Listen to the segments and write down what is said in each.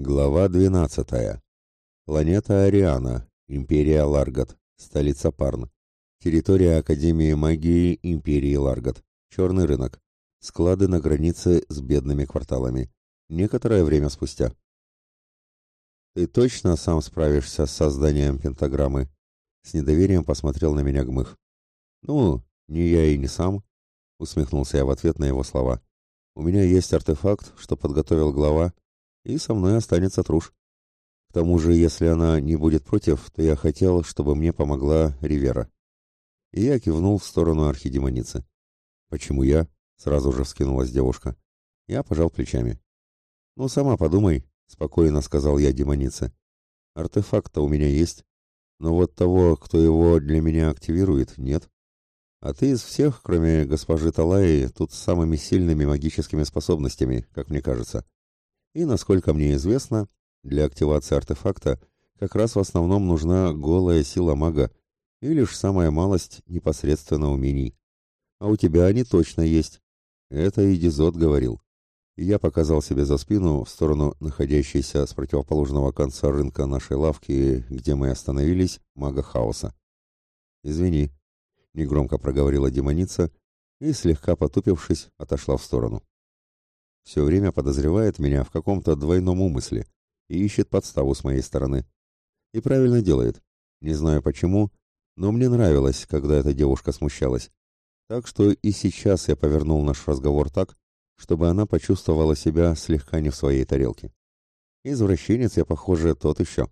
Глава 12. Планета Ариана, Империя Ларгат, столица Парн. Территория Академии магии Империи Ларгат. Черный рынок. Склады на границе с бедными кварталами. Некоторое время спустя. «Ты точно сам справишься с созданием пентаграммы?» С недоверием посмотрел на меня Гмых. «Ну, не я и не сам», — усмехнулся я в ответ на его слова. «У меня есть артефакт, что подготовил глава, и со мной останется труш. К тому же, если она не будет против, то я хотел, чтобы мне помогла Ривера. И я кивнул в сторону архидемоницы. «Почему я?» — сразу же вскинулась девушка. Я пожал плечами. «Ну, сама подумай», — спокойно сказал я демонице. «Артефакт-то у меня есть, но вот того, кто его для меня активирует, нет. А ты из всех, кроме госпожи Талаи, тут с самыми сильными магическими способностями, как мне кажется. И, насколько мне известно, для активации артефакта как раз в основном нужна голая сила мага и лишь самая малость непосредственно умений. А у тебя они точно есть. Это и Дизот говорил. И я показал себе за спину в сторону находящейся с противоположного конца рынка нашей лавки, где мы остановились, мага хаоса. «Извини», — негромко проговорила демоница и, слегка потупившись, отошла в сторону все время подозревает меня в каком-то двойном умысле и ищет подставу с моей стороны. И правильно делает. Не знаю почему, но мне нравилось, когда эта девушка смущалась. Так что и сейчас я повернул наш разговор так, чтобы она почувствовала себя слегка не в своей тарелке. Извращенец я, похоже, тот еще.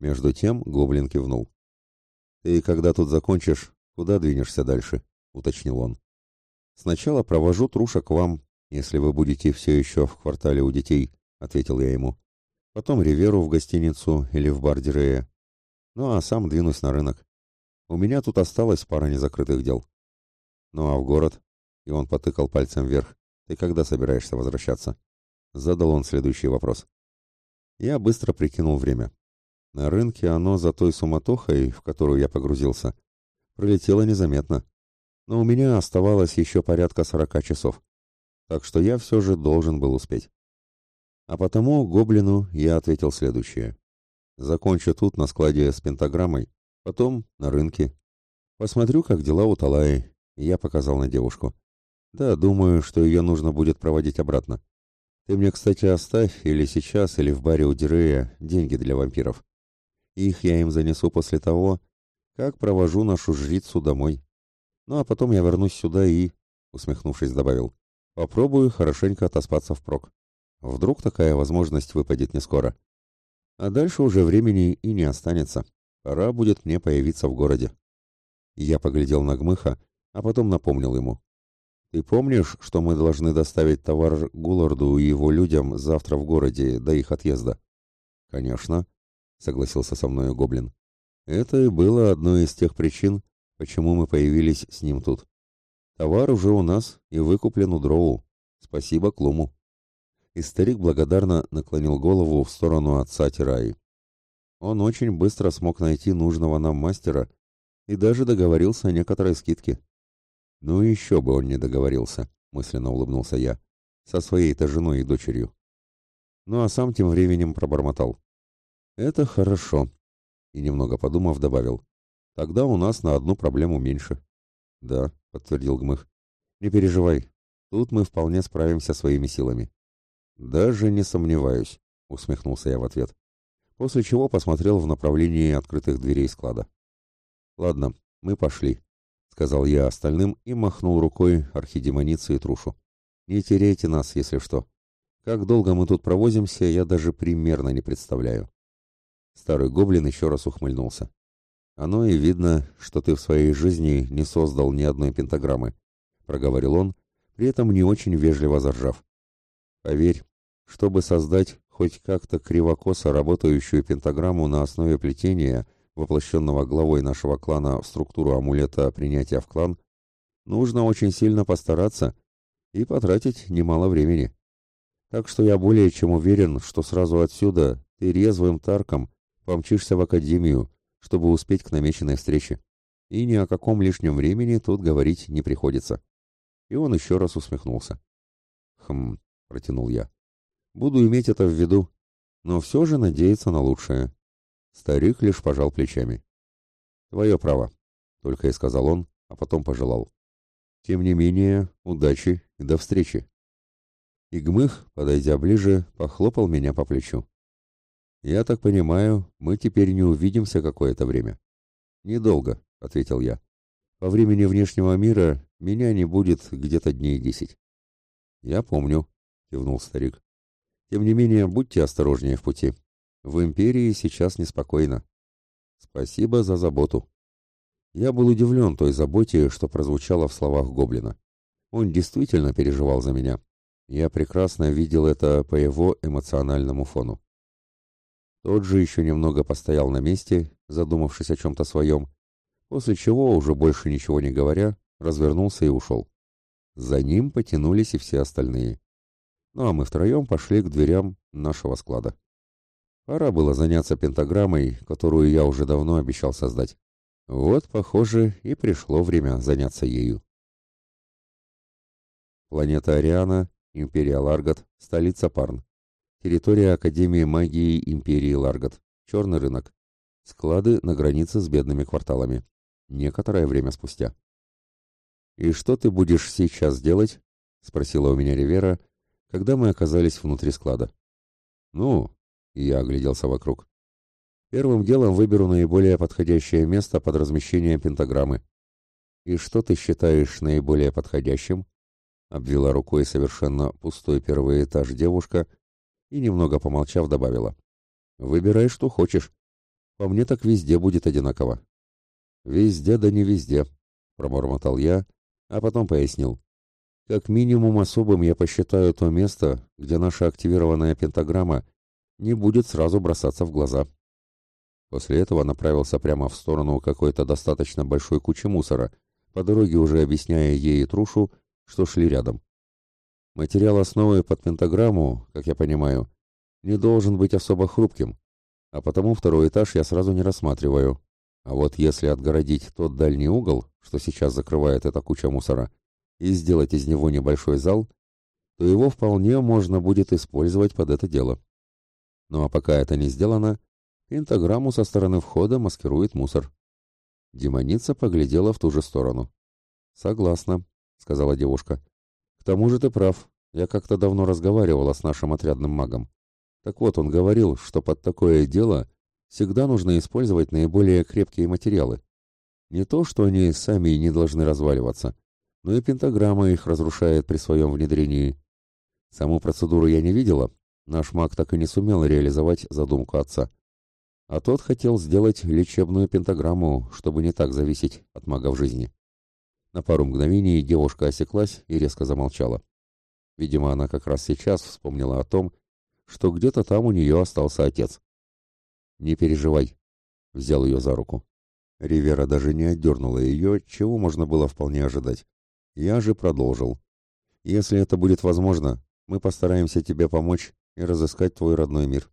Между тем гоблин кивнул. «Ты когда тут закончишь, куда двинешься дальше?» — уточнил он. «Сначала провожу труша к вам, «Если вы будете все еще в квартале у детей», — ответил я ему. «Потом Риверу в гостиницу или в бар Дирея. Ну, а сам двинусь на рынок. У меня тут осталось пара незакрытых дел». «Ну, а в город?» И он потыкал пальцем вверх. «Ты когда собираешься возвращаться?» Задал он следующий вопрос. Я быстро прикинул время. На рынке оно за той суматохой, в которую я погрузился, пролетело незаметно. Но у меня оставалось еще порядка сорока часов так что я все же должен был успеть. А потому гоблину я ответил следующее. Закончу тут на складе с пентаграммой, потом на рынке. Посмотрю, как дела у Талаи, я показал на девушку. Да, думаю, что ее нужно будет проводить обратно. Ты мне, кстати, оставь или сейчас, или в баре у Дирея деньги для вампиров. Их я им занесу после того, как провожу нашу жрицу домой. Ну а потом я вернусь сюда и, усмехнувшись, добавил, Попробую хорошенько отоспаться впрок. Вдруг такая возможность выпадет не скоро. А дальше уже времени и не останется. Пора будет мне появиться в городе. Я поглядел на Гмыха, а потом напомнил ему. «Ты помнишь, что мы должны доставить товар Гулларду и его людям завтра в городе до их отъезда?» «Конечно», — согласился со мной Гоблин. «Это и было одной из тех причин, почему мы появились с ним тут. Товар уже у нас и выкуплен у Дроу. Спасибо Клуму. И старик благодарно наклонил голову в сторону отца Тираи. Он очень быстро смог найти нужного нам мастера и даже договорился о некоторой скидке. Ну еще бы он не договорился, мысленно улыбнулся я, со своей-то женой и дочерью. Ну а сам тем временем пробормотал. Это хорошо. И немного подумав, добавил. Тогда у нас на одну проблему меньше. Да, подтвердил Гмых. Не переживай, тут мы вполне справимся своими силами. Даже не сомневаюсь, усмехнулся я в ответ. После чего посмотрел в направлении открытых дверей склада. Ладно, мы пошли, сказал я остальным и махнул рукой архидемонице и трушу. Не теряйте нас, если что. Как долго мы тут провозимся, я даже примерно не представляю. Старый гоблин еще раз ухмыльнулся. Оно и видно, что ты в своей жизни не создал ни одной пентаграммы, проговорил он, при этом не очень вежливо заржав. Поверь, чтобы создать хоть как-то кривокосо работающую пентаграмму на основе плетения, воплощенного главой нашего клана в структуру амулета принятия в клан, нужно очень сильно постараться и потратить немало времени. Так что я более чем уверен, что сразу отсюда ты резвым тарком помчишься в академию, чтобы успеть к намеченной встрече. И ни о каком лишнем времени тут говорить не приходится. И он еще раз усмехнулся. «Хм», — протянул я. «Буду иметь это в виду. но все же надеется на лучшее. Старик лишь пожал плечами. «Твое право», — только и сказал он, а потом пожелал. «Тем не менее, удачи и до встречи». Игмых, подойдя ближе, похлопал меня по плечу. «Я так понимаю, мы теперь не увидимся какое-то время». «Недолго», — ответил я. «По времени внешнего мира меня не будет где-то дней десять». «Я помню», — кивнул старик. «Тем не менее, будьте осторожнее в пути. В империи сейчас неспокойно». «Спасибо за заботу». Я был удивлен той заботе, что прозвучало в словах Гоблина. Он действительно переживал за меня. Я прекрасно видел это по его эмоциональному фону. Тот же еще немного постоял на месте, задумавшись о чем-то своем, после чего, уже больше ничего не говоря, развернулся и ушел. За ним потянулись и все остальные. Ну а мы втроем пошли к дверям нашего склада. Пора было заняться пентаграммой, которую я уже давно обещал создать. Вот, похоже, и пришло время заняться ею. Планета Ариана, Империя Ларгат, столица Парн. Территория Академии магии Империи Ларгат. Черный рынок. Склады на границе с бедными кварталами. Некоторое время спустя. «И что ты будешь сейчас делать?» — спросила у меня Ривера, когда мы оказались внутри склада. «Ну...» — я огляделся вокруг. «Первым делом выберу наиболее подходящее место под размещение пентаграммы». «И что ты считаешь наиболее подходящим?» — обвела рукой совершенно пустой первый этаж девушка и, немного помолчав, добавила. «Выбирай, что хочешь. По мне так везде будет одинаково». «Везде да не везде», — пробормотал я, а потом пояснил. «Как минимум особым я посчитаю то место, где наша активированная пентаграмма не будет сразу бросаться в глаза». После этого направился прямо в сторону какой-то достаточно большой кучи мусора, по дороге уже объясняя ей и Трушу, что шли рядом. Материал основы под пентаграмму, как я понимаю, не должен быть особо хрупким, а потому второй этаж я сразу не рассматриваю. А вот если отгородить тот дальний угол, что сейчас закрывает эта куча мусора, и сделать из него небольшой зал, то его вполне можно будет использовать под это дело. Ну а пока это не сделано, пентаграмму со стороны входа маскирует мусор. Демоница поглядела в ту же сторону. «Согласна», — сказала девушка тому же ты прав. Я как-то давно разговаривала с нашим отрядным магом. Так вот, он говорил, что под такое дело всегда нужно использовать наиболее крепкие материалы. Не то, что они сами не должны разваливаться, но и пентаграмма их разрушает при своем внедрении. Саму процедуру я не видела, наш маг так и не сумел реализовать задумку отца. А тот хотел сделать лечебную пентаграмму, чтобы не так зависеть от мага в жизни. На пару мгновений девушка осеклась и резко замолчала. Видимо, она как раз сейчас вспомнила о том, что где-то там у нее остался отец. «Не переживай», — взял ее за руку. Ривера даже не отдернула ее, чего можно было вполне ожидать. Я же продолжил. «Если это будет возможно, мы постараемся тебе помочь и разыскать твой родной мир.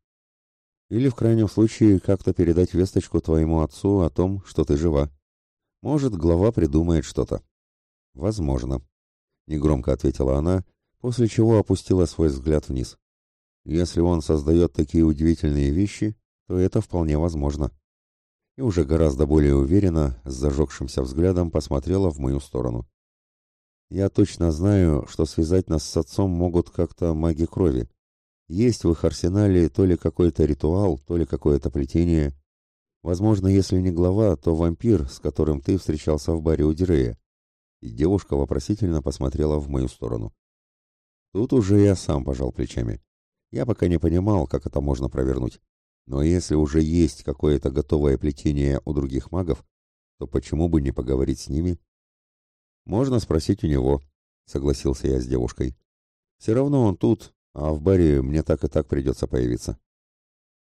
Или, в крайнем случае, как-то передать весточку твоему отцу о том, что ты жива. Может, глава придумает что-то». «Возможно», — негромко ответила она, после чего опустила свой взгляд вниз. «Если он создает такие удивительные вещи, то это вполне возможно». И уже гораздо более уверенно, с зажегшимся взглядом, посмотрела в мою сторону. «Я точно знаю, что связать нас с отцом могут как-то маги крови. Есть в их арсенале то ли какой-то ритуал, то ли какое-то плетение. Возможно, если не глава, то вампир, с которым ты встречался в баре у Дирея и девушка вопросительно посмотрела в мою сторону. Тут уже я сам пожал плечами. Я пока не понимал, как это можно провернуть. Но если уже есть какое-то готовое плетение у других магов, то почему бы не поговорить с ними? Можно спросить у него, согласился я с девушкой. Все равно он тут, а в баре мне так и так придется появиться.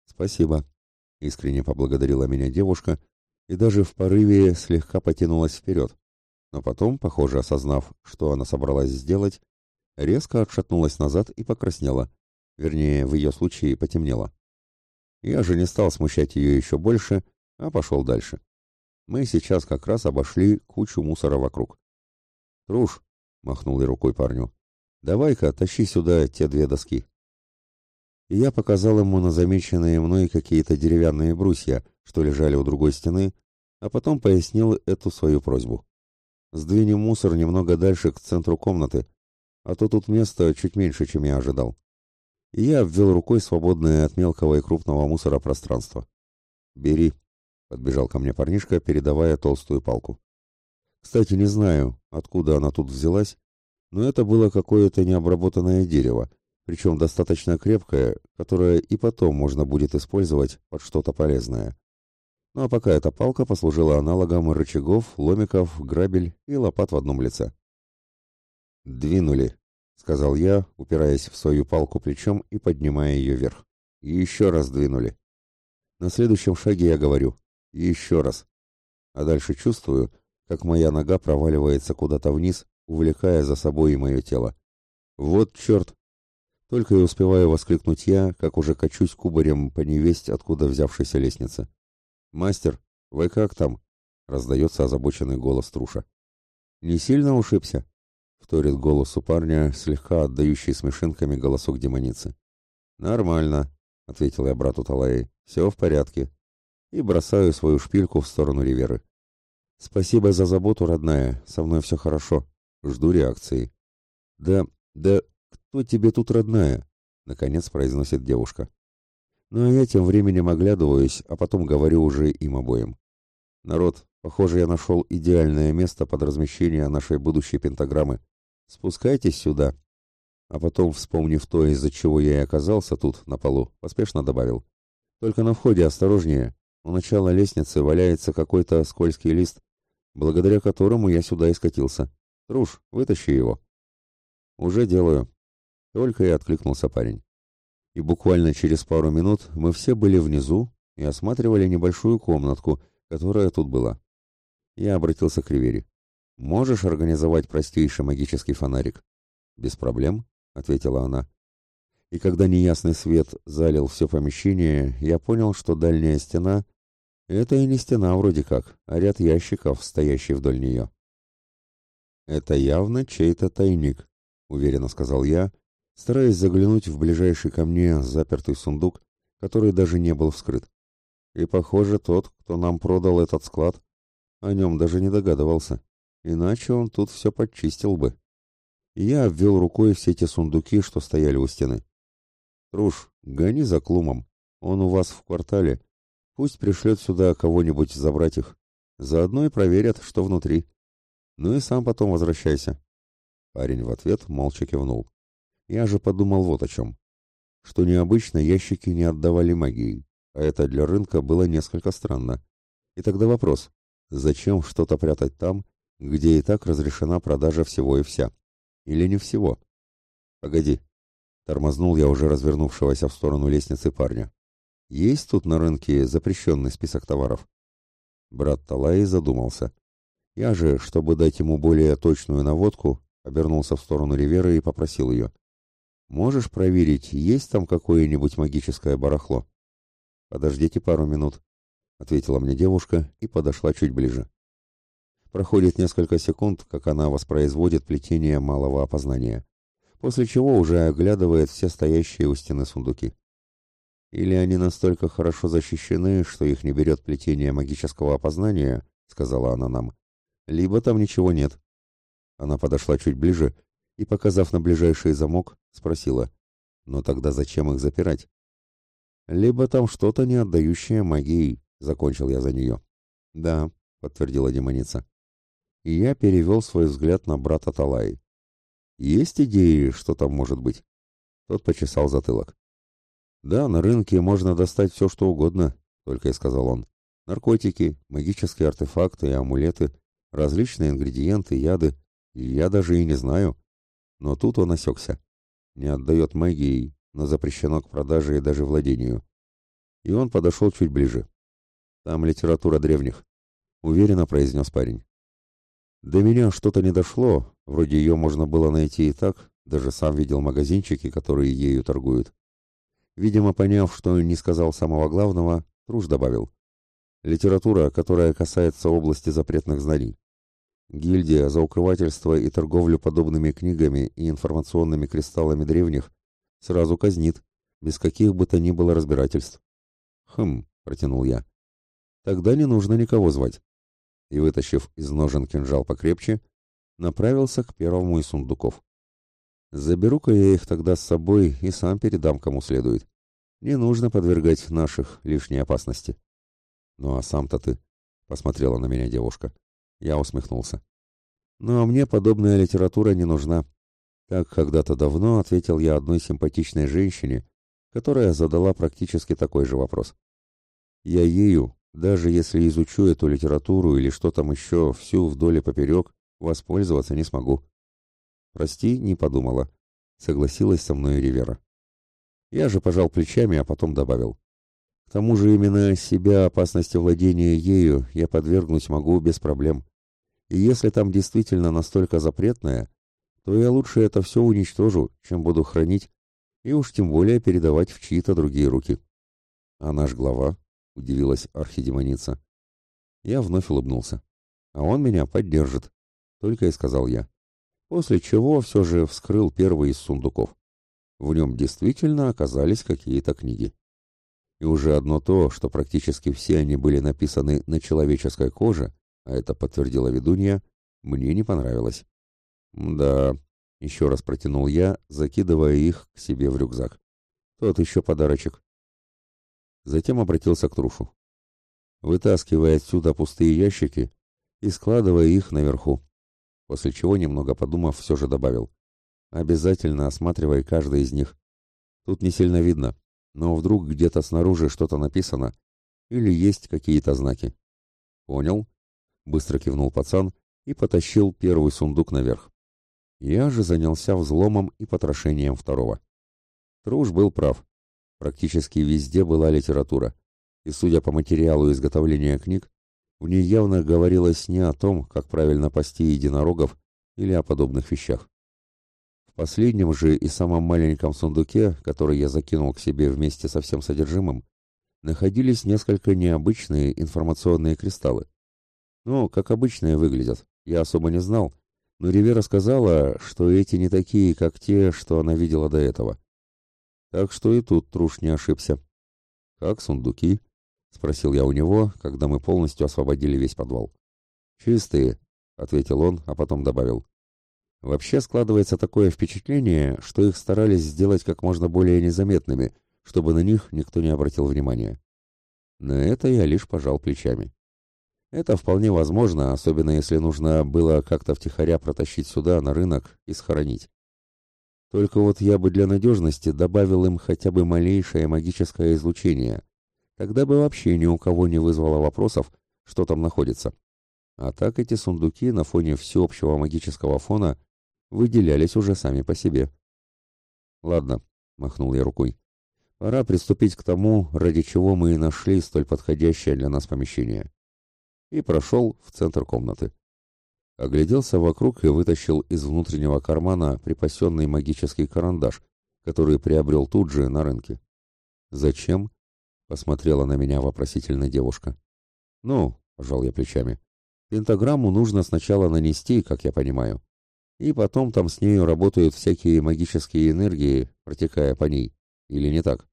Спасибо, искренне поблагодарила меня девушка и даже в порыве слегка потянулась вперед, но потом, похоже, осознав, что она собралась сделать, резко отшатнулась назад и покраснела. Вернее, в ее случае потемнело. Я же не стал смущать ее еще больше, а пошел дальше. Мы сейчас как раз обошли кучу мусора вокруг. «Труш», — махнул я рукой парню, — «давай-ка тащи сюда те две доски». и я показал ему на замеченные мной какие-то деревянные брусья, что лежали у другой стены, а потом пояснил эту свою просьбу. «Сдвинем мусор немного дальше к центру комнаты, а то тут места чуть меньше, чем я ожидал». И я обвел рукой свободное от мелкого и крупного мусора пространство. «Бери», — подбежал ко мне парнишка, передавая толстую палку. Кстати, не знаю, откуда она тут взялась, но это было какое-то необработанное дерево, причем достаточно крепкое, которое и потом можно будет использовать под что-то полезное. Ну а пока эта палка послужила аналогом рычагов, ломиков, грабель и лопат в одном лице. «Двинули», — сказал я, упираясь в свою палку плечом и поднимая ее вверх. «И еще раз двинули». На следующем шаге я говорю «и еще раз». А дальше чувствую, как моя нога проваливается куда-то вниз, увлекая за собой и мое тело. «Вот черт!» Только и успеваю воскликнуть я, как уже качусь кубарем по невесть, откуда взявшейся лестнице. «Мастер, вы как там?» — раздается озабоченный голос Труша. «Не сильно ушибся?» — вторит голосу парня, слегка отдающий смешинками голосок демоницы. «Нормально», — ответил я брату Талаи. «Все в порядке». И бросаю свою шпильку в сторону Риверы. «Спасибо за заботу, родная. Со мной все хорошо. Жду реакции». «Да, да, кто тебе тут родная?» — наконец произносит девушка. Ну а я тем временем оглядываюсь, а потом говорю уже им обоим. Народ, похоже, я нашел идеальное место под размещение нашей будущей пентаграммы. Спускайтесь сюда. А потом, вспомнив то, из-за чего я и оказался тут, на полу, поспешно добавил. Только на входе осторожнее. У начала лестницы валяется какой-то скользкий лист, благодаря которому я сюда и скатился. Труш, вытащи его. Уже делаю. Только и откликнулся парень и буквально через пару минут мы все были внизу и осматривали небольшую комнатку, которая тут была. Я обратился к Ривери. «Можешь организовать простейший магический фонарик?» «Без проблем», — ответила она. И когда неясный свет залил все помещение, я понял, что дальняя стена — это и не стена вроде как, а ряд ящиков, стоящий вдоль нее. «Это явно чей-то тайник», — уверенно сказал я, стараясь заглянуть в ближайший ко мне запертый сундук, который даже не был вскрыт. И, похоже, тот, кто нам продал этот склад, о нем даже не догадывался, иначе он тут все подчистил бы. Я обвел рукой все те сундуки, что стояли у стены. «Труш, гони за Клумом, он у вас в квартале, пусть пришлет сюда кого-нибудь забрать их, заодно и проверят, что внутри. Ну и сам потом возвращайся». Парень в ответ молча кивнул. Я же подумал вот о чем. Что необычно ящики не отдавали магии, а это для рынка было несколько странно. И тогда вопрос, зачем что-то прятать там, где и так разрешена продажа всего и вся? Или не всего? Погоди. Тормознул я уже развернувшегося в сторону лестницы парня. Есть тут на рынке запрещенный список товаров? Брат Талаи задумался. Я же, чтобы дать ему более точную наводку, обернулся в сторону Риверы и попросил ее. Можешь проверить, есть там какое-нибудь магическое барахло? Подождите пару минут, ответила мне девушка и подошла чуть ближе. Проходит несколько секунд, как она воспроизводит плетение малого опознания, после чего уже оглядывает все стоящие у стены сундуки. Или они настолько хорошо защищены, что их не берет плетение магического опознания, сказала она нам, либо там ничего нет. Она подошла чуть ближе и, показав на ближайший замок, спросила, «Но тогда зачем их запирать?» «Либо там что-то не отдающее магии», — закончил я за нее. «Да», — подтвердила демоница. И я перевел свой взгляд на брата Талаи. «Есть идеи, что там может быть?» Тот почесал затылок. «Да, на рынке можно достать все, что угодно», — только и сказал он. «Наркотики, магические артефакты и амулеты, различные ингредиенты, яды. Я даже и не знаю, но тут он осекся. Не отдает магией, но запрещено к продаже и даже владению. И он подошел чуть ближе. Там литература древних. Уверенно произнес парень. До меня что-то не дошло, вроде ее можно было найти и так, даже сам видел магазинчики, которые ею торгуют. Видимо, поняв, что не сказал самого главного, Труш добавил. Литература, которая касается области запретных знаний. Гильдия за укрывательство и торговлю подобными книгами и информационными кристаллами древних сразу казнит, без каких бы то ни было разбирательств. Хм, протянул я. Тогда не нужно никого звать. И, вытащив из ножен кинжал покрепче, направился к первому из сундуков. Заберу-ка я их тогда с собой и сам передам кому следует. Не нужно подвергать наших лишней опасности. Ну а сам-то ты, посмотрела на меня девушка. Я усмехнулся. Ну а мне подобная литература не нужна. Так когда-то давно ответил я одной симпатичной женщине, которая задала практически такой же вопрос. Я ею, даже если изучу эту литературу или что там еще всю вдоль и поперек, воспользоваться не смогу. Прости, не подумала. Согласилась со мной Ривера. Я же пожал плечами, а потом добавил. К тому же именно себя опасности владения ею я подвергнуть могу без проблем. И если там действительно настолько запретное, то я лучше это все уничтожу, чем буду хранить, и уж тем более передавать в чьи-то другие руки. А наш глава, — удивилась архидемоница. Я вновь улыбнулся. А он меня поддержит, — только и сказал я. После чего все же вскрыл первый из сундуков. В нем действительно оказались какие-то книги. И уже одно то, что практически все они были написаны на человеческой коже, а это подтвердила ведунья, мне не понравилось. «Да», — еще раз протянул я, закидывая их к себе в рюкзак. «Тот еще подарочек». Затем обратился к Трушу. «Вытаскивай отсюда пустые ящики и складывая их наверху». После чего, немного подумав, все же добавил. «Обязательно осматривай каждый из них. Тут не сильно видно, но вдруг где-то снаружи что-то написано или есть какие-то знаки». «Понял?» — быстро кивнул пацан и потащил первый сундук наверх. Я же занялся взломом и потрошением второго. Труш был прав. Практически везде была литература. И, судя по материалу изготовления книг, в ней явно говорилось не о том, как правильно пасти единорогов или о подобных вещах. В последнем же и самом маленьком сундуке, который я закинул к себе вместе со всем содержимым, находились несколько необычные информационные кристаллы. Ну, как обычные выглядят, я особо не знал, но Ривера сказала, что эти не такие, как те, что она видела до этого. Так что и тут Труш не ошибся. «Как сундуки?» — спросил я у него, когда мы полностью освободили весь подвал. «Чистые», — ответил он, а потом добавил. «Вообще складывается такое впечатление, что их старались сделать как можно более незаметными, чтобы на них никто не обратил внимания». На это я лишь пожал плечами. Это вполне возможно, особенно если нужно было как-то втихаря протащить сюда, на рынок, и схоронить. Только вот я бы для надежности добавил им хотя бы малейшее магическое излучение. Тогда бы вообще ни у кого не вызвало вопросов, что там находится. А так эти сундуки на фоне всеобщего магического фона выделялись уже сами по себе. «Ладно», — махнул я рукой, — «пора приступить к тому, ради чего мы и нашли столь подходящее для нас помещение» и прошел в центр комнаты. Огляделся вокруг и вытащил из внутреннего кармана припасенный магический карандаш, который приобрел тут же на рынке. «Зачем?» — посмотрела на меня вопросительно девушка. «Ну», — пожал я плечами, — «пентаграмму нужно сначала нанести, как я понимаю, и потом там с нею работают всякие магические энергии, протекая по ней. Или не так?»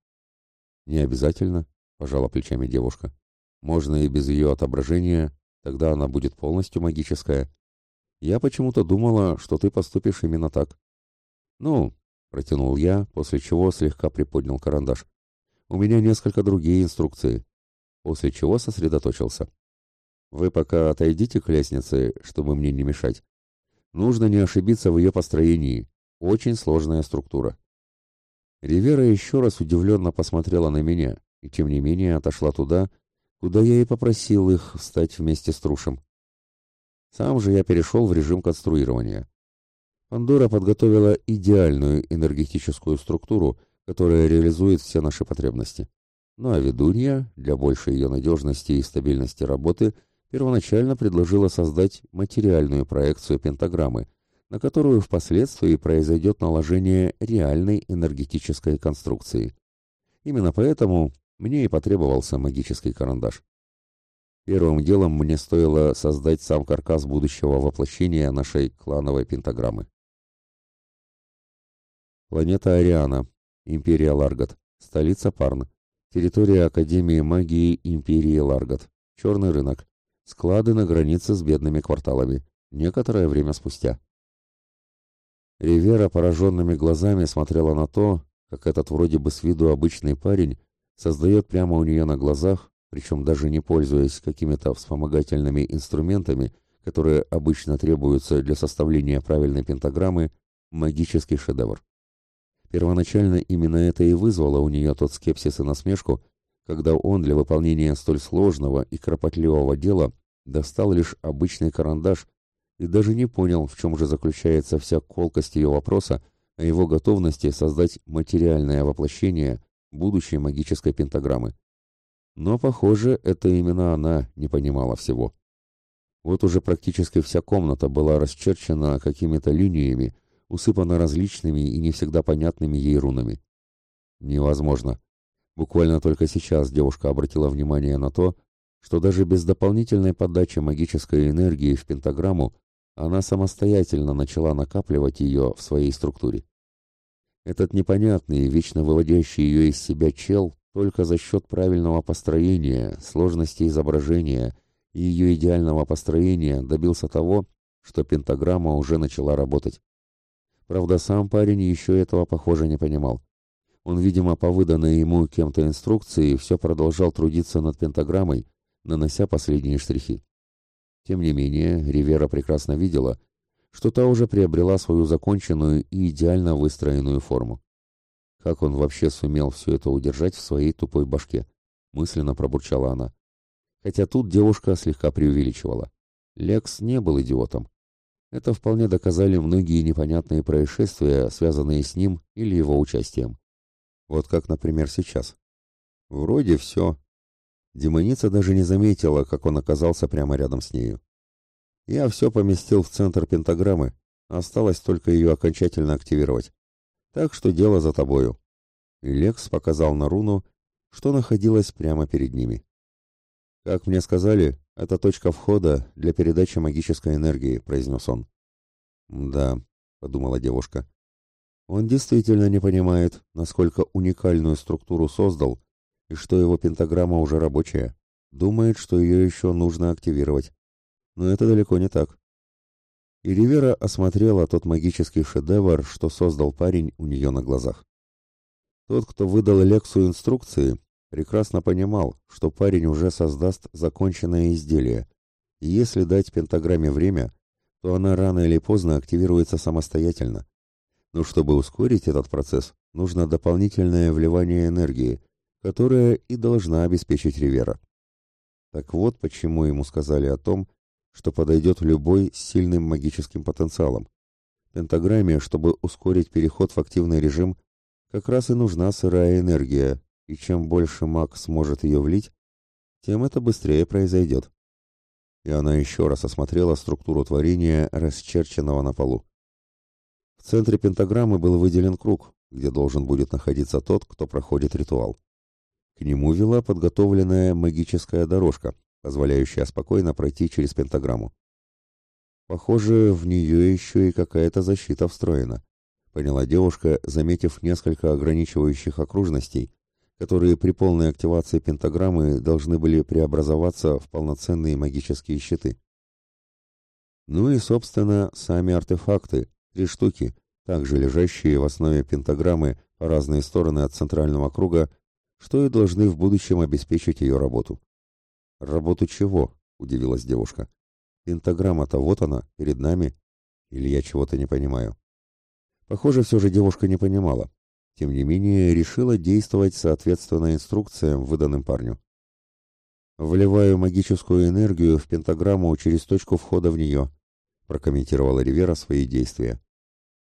«Не обязательно», — пожала плечами девушка. Можно и без ее отображения, тогда она будет полностью магическая. Я почему-то думала, что ты поступишь именно так. Ну, протянул я, после чего слегка приподнял карандаш. У меня несколько другие инструкции. После чего сосредоточился. Вы пока отойдите к лестнице, чтобы мне не мешать. Нужно не ошибиться в ее построении. Очень сложная структура. Ривера еще раз удивленно посмотрела на меня и, тем не менее, отошла туда, куда я и попросил их встать вместе с Трушем. Сам же я перешел в режим конструирования. Пандора подготовила идеальную энергетическую структуру, которая реализует все наши потребности. Ну а ведунья, для большей ее надежности и стабильности работы, первоначально предложила создать материальную проекцию пентаграммы, на которую впоследствии произойдет наложение реальной энергетической конструкции. Именно поэтому мне и потребовался магический карандаш. Первым делом мне стоило создать сам каркас будущего воплощения нашей клановой пентаграммы. Планета Ариана, Империя Ларгат, столица Парн, территория Академии магии Империи Ларгат, черный рынок, склады на границе с бедными кварталами, некоторое время спустя. Ривера пораженными глазами смотрела на то, как этот вроде бы с виду обычный парень создает прямо у нее на глазах, причем даже не пользуясь какими-то вспомогательными инструментами, которые обычно требуются для составления правильной пентаграммы, магический шедевр. Первоначально именно это и вызвало у нее тот скепсис и насмешку, когда он для выполнения столь сложного и кропотливого дела достал лишь обычный карандаш и даже не понял, в чем же заключается вся колкость ее вопроса о его готовности создать материальное воплощение будущей магической пентаграммы. Но, похоже, это именно она не понимала всего. Вот уже практически вся комната была расчерчена какими-то линиями, усыпана различными и не всегда понятными ей рунами. Невозможно. Буквально только сейчас девушка обратила внимание на то, что даже без дополнительной подачи магической энергии в пентаграмму она самостоятельно начала накапливать ее в своей структуре. Этот непонятный, вечно выводящий ее из себя чел только за счет правильного построения, сложности изображения и ее идеального построения добился того, что пентаграмма уже начала работать. Правда, сам парень еще этого, похоже, не понимал. Он, видимо, по выданной ему кем-то инструкции, все продолжал трудиться над пентаграммой, нанося последние штрихи. Тем не менее, Ривера прекрасно видела, что та уже приобрела свою законченную и идеально выстроенную форму. Как он вообще сумел все это удержать в своей тупой башке? Мысленно пробурчала она. Хотя тут девушка слегка преувеличивала. Лекс не был идиотом. Это вполне доказали многие непонятные происшествия, связанные с ним или его участием. Вот как, например, сейчас. Вроде все, Демоница даже не заметила, как он оказался прямо рядом с нею. Я все поместил в центр пентаграммы, осталось только ее окончательно активировать. Так что дело за тобою. И Лекс показал на руну, что находилось прямо перед ними. «Как мне сказали, это точка входа для передачи магической энергии», — произнес он. «Да», — подумала девушка. «Он действительно не понимает, насколько уникальную структуру создал и что его пентаграмма уже рабочая. Думает, что ее еще нужно активировать. Но это далеко не так. И Ривера осмотрела тот магический шедевр, что создал парень у нее на глазах. Тот, кто выдал Лексу инструкции, прекрасно понимал, что парень уже создаст законченное изделие, и если дать пентаграмме время, то она рано или поздно активируется самостоятельно. Но чтобы ускорить этот процесс, нужно дополнительное вливание энергии, которая и должна обеспечить Ривера. Так вот почему ему сказали о том, что подойдет любой с сильным магическим потенциалом. Пентаграмме, чтобы ускорить переход в активный режим, как раз и нужна сырая энергия, и чем больше маг сможет ее влить, тем это быстрее произойдет. И она еще раз осмотрела структуру творения, расчерченного на полу. В центре пентаграммы был выделен круг, где должен будет находиться тот, кто проходит ритуал. К нему вела подготовленная магическая дорожка, позволяющая спокойно пройти через пентаграмму. Похоже, в нее еще и какая-то защита встроена, поняла девушка, заметив несколько ограничивающих окружностей, которые при полной активации пентаграммы должны были преобразоваться в полноценные магические щиты. Ну и, собственно, сами артефакты, три штуки, также лежащие в основе пентаграммы по разные стороны от центрального круга, что и должны в будущем обеспечить ее работу. «Работу чего?» — удивилась девушка. «Пентаграмма-то вот она, перед нами. Или я чего-то не понимаю?» Похоже, все же девушка не понимала. Тем не менее, решила действовать соответственно инструкциям, выданным парню. «Вливаю магическую энергию в пентаграмму через точку входа в нее», прокомментировала Ривера свои действия.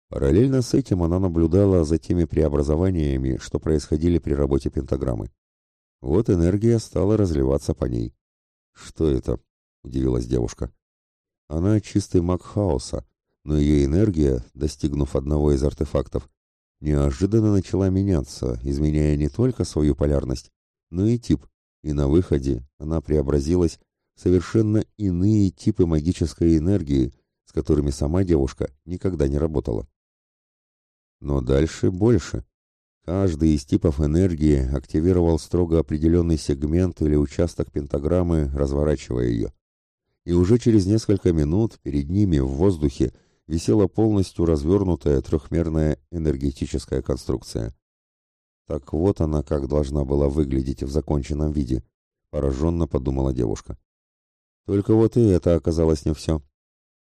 Параллельно с этим она наблюдала за теми преобразованиями, что происходили при работе пентаграммы. Вот энергия стала разливаться по ней. «Что это?» – удивилась девушка. Она чистый маг хаоса, но ее энергия, достигнув одного из артефактов, неожиданно начала меняться, изменяя не только свою полярность, но и тип, и на выходе она преобразилась в совершенно иные типы магической энергии, с которыми сама девушка никогда не работала. Но дальше больше. Каждый из типов энергии активировал строго определенный сегмент или участок пентаграммы, разворачивая ее. И уже через несколько минут перед ними в воздухе висела полностью развернутая трехмерная энергетическая конструкция. Так вот она как должна была выглядеть в законченном виде, пораженно подумала девушка. Только вот и это оказалось не все.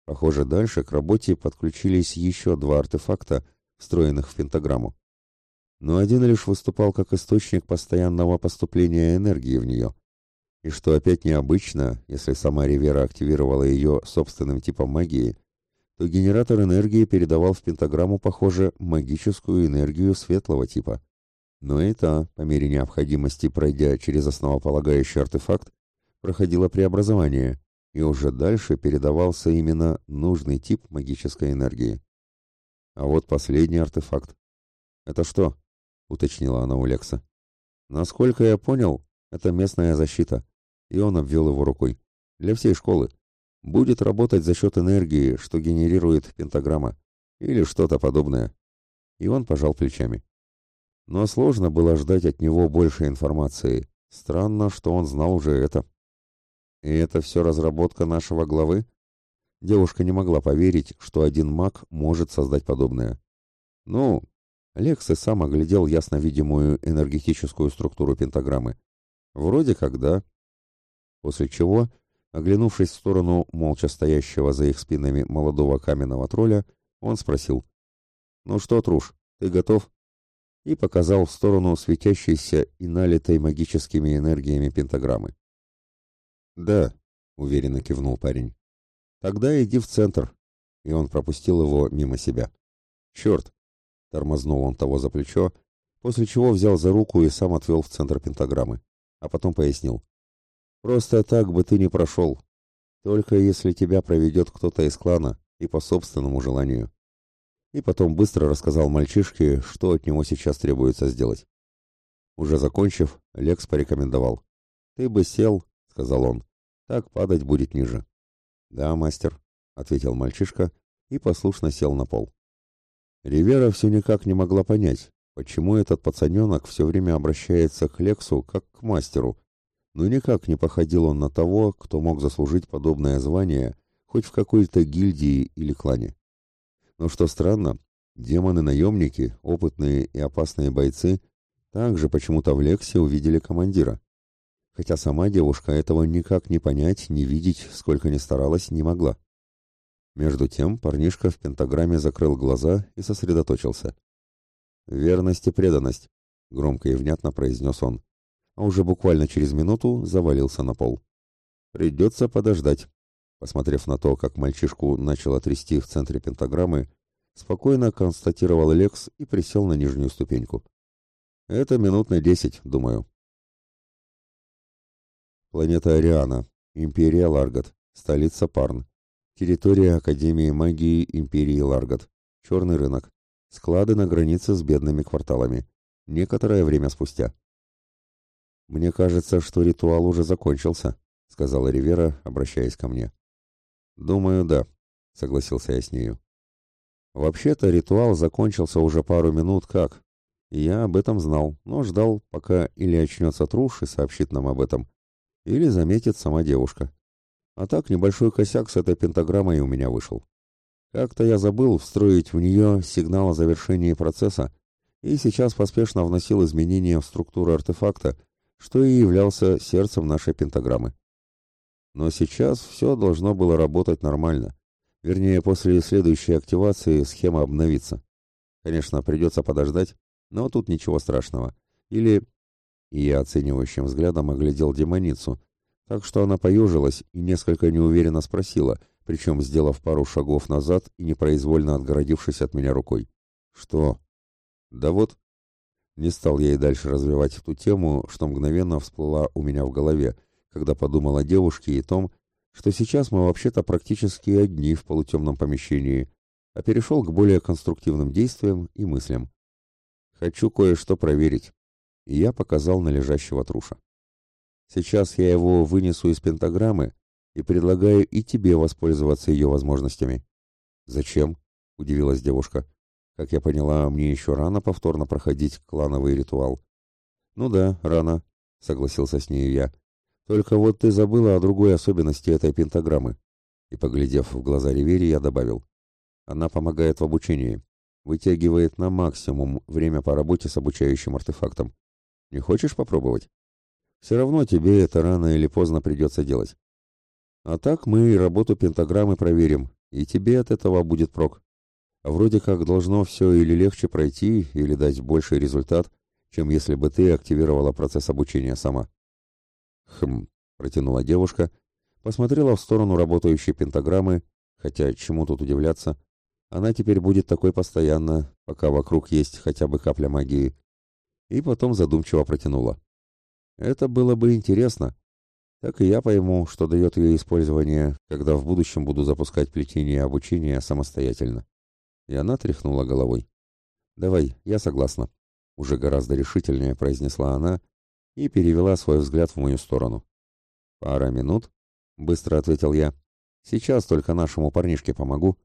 Похоже, дальше к работе подключились еще два артефакта, встроенных в пентаграмму. Но один лишь выступал как источник постоянного поступления энергии в нее. И что опять необычно, если сама Ривера активировала ее собственным типом магии, то генератор энергии передавал в пентаграмму, похоже, магическую энергию светлого типа. Но и по мере необходимости пройдя через основополагающий артефакт, проходила преобразование, и уже дальше передавался именно нужный тип магической энергии. А вот последний артефакт. «Это что?» — уточнила она у Лекса. «Насколько я понял, это местная защита», и он обвел его рукой. «Для всей школы. Будет работать за счет энергии, что генерирует пентаграмма, или что-то подобное». И он пожал плечами. Но сложно было ждать от него больше информации. Странно, что он знал уже это. И это все разработка нашего главы? Девушка не могла поверить, что один маг может создать подобное. Ну, Лекс и сам оглядел ясно видимую энергетическую структуру пентаграммы. Вроде как да. После чего, оглянувшись в сторону молча стоящего за их спинами молодого каменного тролля, он спросил. «Ну что, Труш, ты готов?» И показал в сторону светящейся и налитой магическими энергиями пентаграммы. «Да», — уверенно кивнул парень. «Тогда иди в центр». И он пропустил его мимо себя. «Черт!» — тормознул он того за плечо, после чего взял за руку и сам отвел в центр пентаграммы. А потом пояснил. «Просто так бы ты не прошел. Только если тебя проведет кто-то из клана и по собственному желанию». И потом быстро рассказал мальчишке, что от него сейчас требуется сделать. Уже закончив, Лекс порекомендовал. «Ты бы сел — сказал он. «Так падать будет ниже». «Да, мастер», — ответил мальчишка и послушно сел на пол. Ривера все никак не могла понять, почему этот пацаненок все время обращается к Лексу как к мастеру, но никак не походил он на того, кто мог заслужить подобное звание хоть в какой-то гильдии или клане. Но что странно, демоны-наемники, опытные и опасные бойцы, также почему-то в Лексе увидели командира хотя сама девушка этого никак не понять, не видеть, сколько ни старалась, не могла. Между тем парнишка в пентаграмме закрыл глаза и сосредоточился. «Верность и преданность», — громко и внятно произнес он, а уже буквально через минуту завалился на пол. «Придется подождать», — посмотрев на то, как мальчишку начало трясти в центре пентаграммы, спокойно констатировал Лекс и присел на нижнюю ступеньку. «Это минут на десять, думаю». Планета Ариана. Империя Ларгат. Столица Парн. Территория Академии магии Империи Ларгат. Черный рынок. Склады на границе с бедными кварталами. Некоторое время спустя. «Мне кажется, что ритуал уже закончился», — сказала Ривера, обращаясь ко мне. «Думаю, да», — согласился я с нею. «Вообще-то ритуал закончился уже пару минут как, я об этом знал, но ждал, пока или очнется Труш и сообщит нам об этом, или заметит сама девушка. А так небольшой косяк с этой пентаграммой у меня вышел. Как-то я забыл встроить в нее сигнал о завершении процесса и сейчас поспешно вносил изменения в структуру артефакта, что и являлся сердцем нашей пентаграммы. Но сейчас все должно было работать нормально. Вернее, после следующей активации схема обновится. Конечно, придется подождать, но тут ничего страшного. Или и я оценивающим взглядом оглядел демоницу, так что она поежилась и несколько неуверенно спросила, причем сделав пару шагов назад и непроизвольно отгородившись от меня рукой. «Что?» «Да вот...» Не стал я и дальше развивать эту тему, что мгновенно всплыла у меня в голове, когда подумал о девушке и том, что сейчас мы вообще-то практически одни в полутемном помещении, а перешел к более конструктивным действиям и мыслям. Хочу кое-что проверить и я показал на лежащего труша. Сейчас я его вынесу из пентаграммы и предлагаю и тебе воспользоваться ее возможностями. Зачем? удивилась девушка. Как я поняла, мне еще рано повторно проходить клановый ритуал. Ну да, рано, согласился с ней я. Только вот ты забыла о другой особенности этой пентаграммы. И, поглядев в глаза Ривери, я добавил. Она помогает в обучении. Вытягивает на максимум время по работе с обучающим артефактом. Не хочешь попробовать? Все равно тебе это рано или поздно придется делать. А так мы и работу пентаграммы проверим, и тебе от этого будет прок. Вроде как должно все или легче пройти, или дать больший результат, чем если бы ты активировала процесс обучения сама. Хм, протянула девушка, посмотрела в сторону работающей пентаграммы, хотя чему тут удивляться, она теперь будет такой постоянно, пока вокруг есть хотя бы капля магии, и потом задумчиво протянула. Это было бы интересно. Так и я пойму, что дает ее использование, когда в будущем буду запускать плетение и обучение самостоятельно. И она тряхнула головой. «Давай, я согласна», — уже гораздо решительнее произнесла она и перевела свой взгляд в мою сторону. «Пара минут», — быстро ответил я. «Сейчас только нашему парнишке помогу».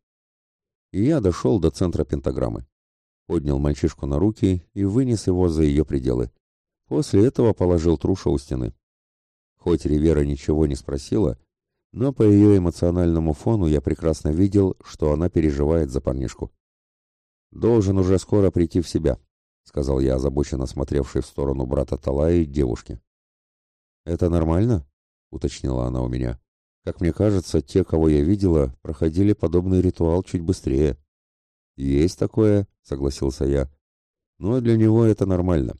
И я дошел до центра пентаграммы. Поднял мальчишку на руки и вынес его за ее пределы. После этого положил труша у стены. Хоть Ривера ничего не спросила, но по ее эмоциональному фону я прекрасно видел, что она переживает за парнишку. «Должен уже скоро прийти в себя», — сказал я, озабоченно смотревший в сторону брата Талаи девушке. «Это нормально?» — уточнила она у меня. «Как мне кажется, те, кого я видела, проходили подобный ритуал чуть быстрее». «Есть такое», — согласился я. «Но для него это нормально.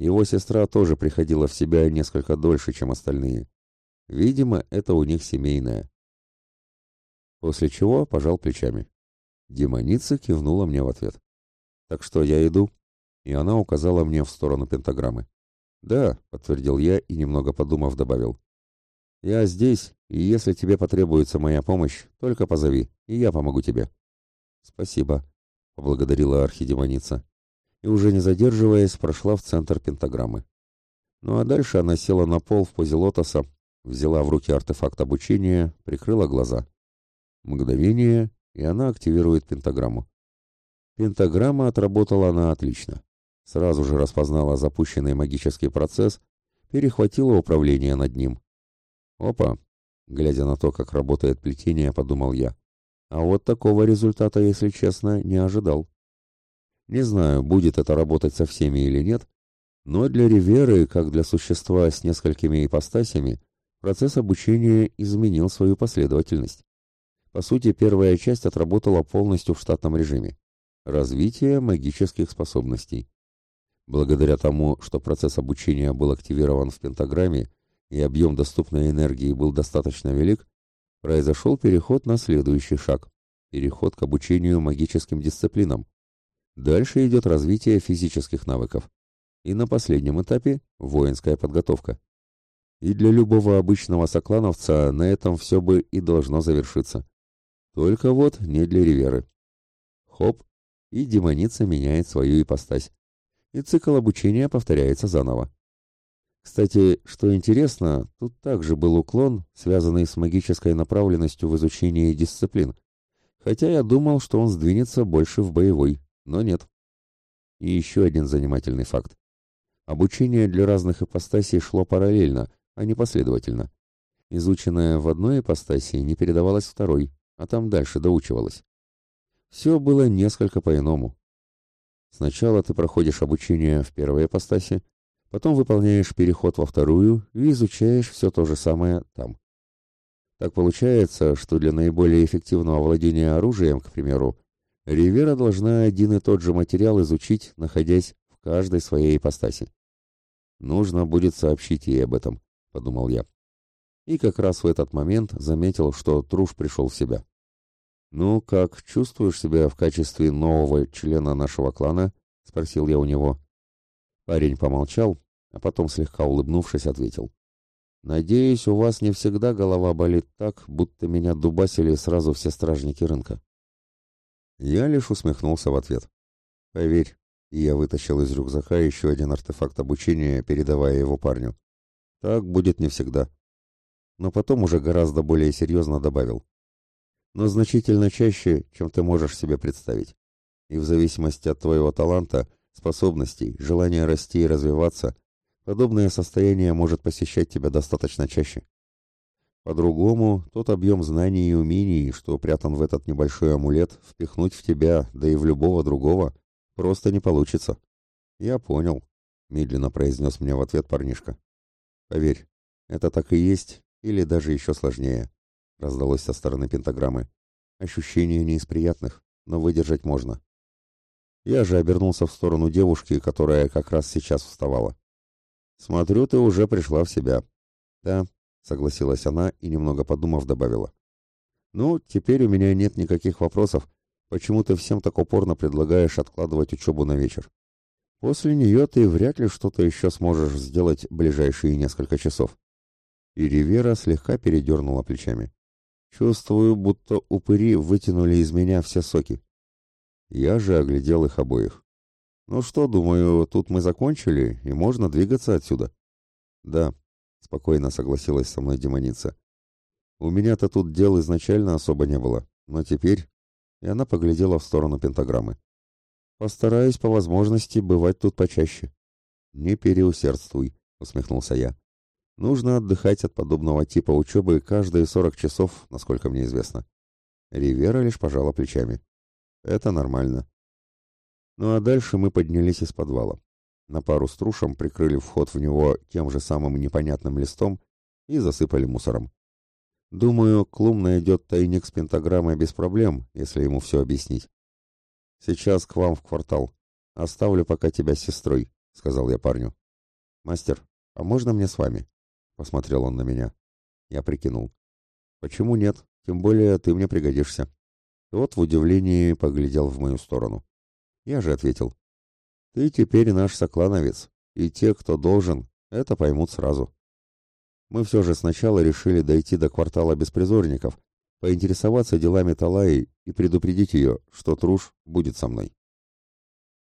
Его сестра тоже приходила в себя несколько дольше, чем остальные. Видимо, это у них семейное». После чего пожал плечами. Демоница кивнула мне в ответ. «Так что я иду?» И она указала мне в сторону пентаграммы. «Да», — подтвердил я и, немного подумав, добавил. «Я здесь, и если тебе потребуется моя помощь, только позови, и я помогу тебе». «Спасибо», — поблагодарила архидемоница. И уже не задерживаясь, прошла в центр пентаграммы. Ну а дальше она села на пол в позе лотоса, взяла в руки артефакт обучения, прикрыла глаза. Мгновение, и она активирует пентаграмму. Пентаграмма отработала она отлично. Сразу же распознала запущенный магический процесс, перехватила управление над ним. Опа! Глядя на то, как работает плетение, подумал я. А вот такого результата, если честно, не ожидал. Не знаю, будет это работать со всеми или нет, но для Риверы, как для существа с несколькими ипостасями, процесс обучения изменил свою последовательность. По сути, первая часть отработала полностью в штатном режиме. Развитие магических способностей. Благодаря тому, что процесс обучения был активирован в пентаграмме и объем доступной энергии был достаточно велик, произошел переход на следующий шаг – переход к обучению магическим дисциплинам. Дальше идет развитие физических навыков. И на последнем этапе – воинская подготовка. И для любого обычного соклановца на этом все бы и должно завершиться. Только вот не для Риверы. Хоп, и демоница меняет свою ипостась. И цикл обучения повторяется заново. Кстати, что интересно, тут также был уклон, связанный с магической направленностью в изучении дисциплин. Хотя я думал, что он сдвинется больше в боевой, но нет. И еще один занимательный факт. Обучение для разных ипостасей шло параллельно, а не последовательно. Изученное в одной ипостаси не передавалось второй, а там дальше доучивалось. Все было несколько по-иному. Сначала ты проходишь обучение в первой ипостаси, потом выполняешь переход во вторую и изучаешь все то же самое там. Так получается, что для наиболее эффективного владения оружием, к примеру, Ривера должна один и тот же материал изучить, находясь в каждой своей ипостаси. «Нужно будет сообщить ей об этом», — подумал я. И как раз в этот момент заметил, что Труш пришел в себя. «Ну, как, чувствуешь себя в качестве нового члена нашего клана?» — спросил я у него. Парень помолчал, а потом, слегка улыбнувшись, ответил. «Надеюсь, у вас не всегда голова болит так, будто меня дубасили сразу все стражники рынка». Я лишь усмехнулся в ответ. «Поверь». И я вытащил из рюкзака еще один артефакт обучения, передавая его парню. «Так будет не всегда». Но потом уже гораздо более серьезно добавил но значительно чаще, чем ты можешь себе представить. И в зависимости от твоего таланта, способностей, желания расти и развиваться, подобное состояние может посещать тебя достаточно чаще. По-другому, тот объем знаний и умений, что прятан в этот небольшой амулет, впихнуть в тебя, да и в любого другого, просто не получится. Я понял, медленно произнес мне в ответ парнишка. Поверь, это так и есть, или даже еще сложнее, раздалось со стороны пентаграммы. Ощущение не из приятных, но выдержать можно. Я же обернулся в сторону девушки, которая как раз сейчас вставала. Смотрю, ты уже пришла в себя. Да, согласилась она и, немного подумав, добавила. Ну, теперь у меня нет никаких вопросов, почему ты всем так упорно предлагаешь откладывать учебу на вечер. После нее ты вряд ли что-то еще сможешь сделать ближайшие несколько часов. И Ривера слегка передернула плечами. Чувствую, будто упыри вытянули из меня все соки. Я же оглядел их обоих. Ну что, думаю, тут мы закончили, и можно двигаться отсюда. Да, спокойно согласилась со мной демоница. У меня-то тут дел изначально особо не было, но теперь... И она поглядела в сторону пентаграммы. Постараюсь по возможности бывать тут почаще. Не переусердствуй, усмехнулся я. Нужно отдыхать от подобного типа учебы каждые сорок часов, насколько мне известно. Ривера лишь пожала плечами. Это нормально. Ну а дальше мы поднялись из подвала на пару с трушем прикрыли вход в него тем же самым непонятным листом и засыпали мусором. Думаю, Клум найдет тайник с пентаграммой без проблем, если ему все объяснить. «Сейчас к вам в квартал. Оставлю пока тебя с сестрой», — сказал я парню. «Мастер, а можно мне с вами?» — посмотрел он на меня. Я прикинул. «Почему нет? Тем более ты мне пригодишься». Тот в удивлении поглядел в мою сторону. Я же ответил. Ты теперь наш соклановец, и те, кто должен, это поймут сразу. Мы все же сначала решили дойти до квартала беспризорников, поинтересоваться делами Талаи и предупредить ее, что Труш будет со мной.